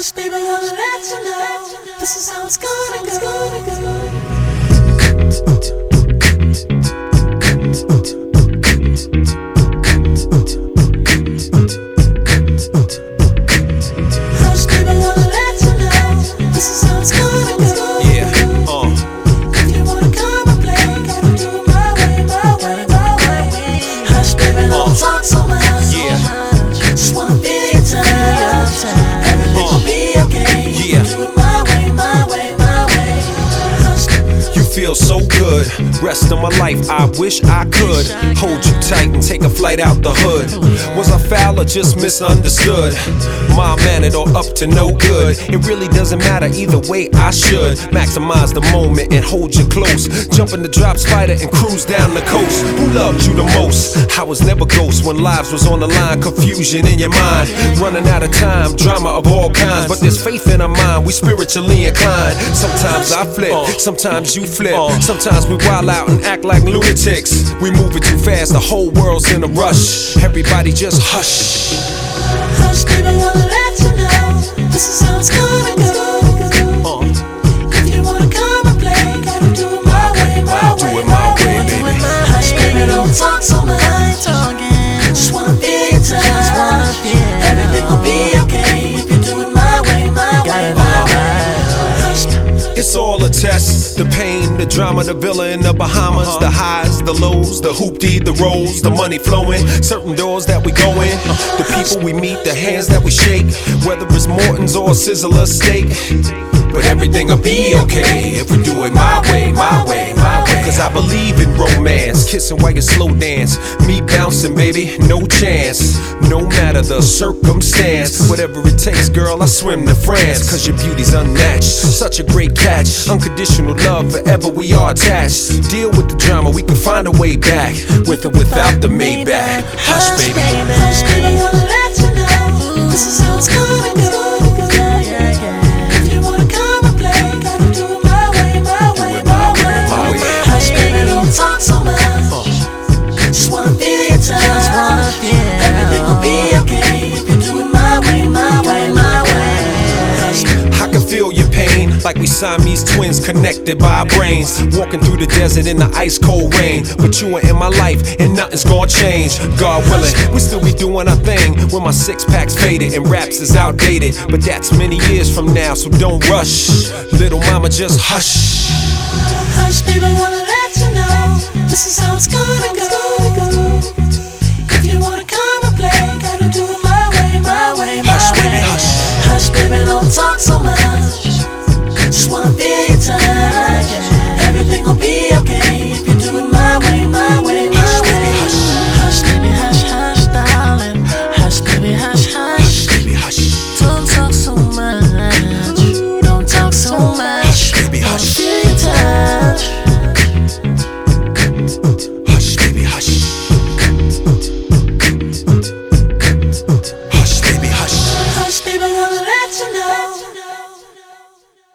Hush, baby, wanna let you know. This is how it's gonna go. Uh. Hush, baby, uh. wanna Hush, You feel so good. Rest of my life, I wish I could hold you tight and take a flight out the hood. Was I foul or just misunderstood? My man mannered or up to no good? It really doesn't matter either way. I should maximize the moment and hold you close. Jump in the drop spider and cruise down the coast. Who loved you the most? I was never ghost when lives was on the line. Confusion in your mind, running out of time. Drama of all kinds, but there's faith in our mind. We spiritually inclined. Sometimes I flip, sometimes you flip. Sometimes we wild out and act like lunatics. We move it too fast, the whole world's in a rush. Everybody just hush. hush, baby, wanna let you know this is how it's gonna go. It's all a test. The pain, the drama, the villa in the Bahamas, the highs, the lows, the hoopty, the rolls, the money flowing, certain doors that we go in, the people we meet, the hands that we shake, whether it's Morton's or Sizzler steak. But everything'll be okay if we do it my way, my way, my way. Cause I believe in romance, kissing while you slow dance, me bouncing, baby, no chance. No matter the circumstance, whatever it takes, girl, I swim to France. Cause your beauty's unmatched, such a great catch. Unconditional love, forever we are attached. Deal with the drama, we can find a way back. With or without the Maybach. Hush, baby. Hush, baby, like we Siamese twins connected by our brains. Walking through the desert in the ice cold rain. But you are in my life, and nothing's gonna change. God willing, we still be doing our thing when my six pack's faded and raps is outdated. But that's many years from now, so don't rush. Little mama, just hush. Hush, baby, wanna let you know this is how it's gonna go. If you wanna come and play, gotta do it my way, my way, my Hush, way. baby, hush. Hush, baby, don't talk so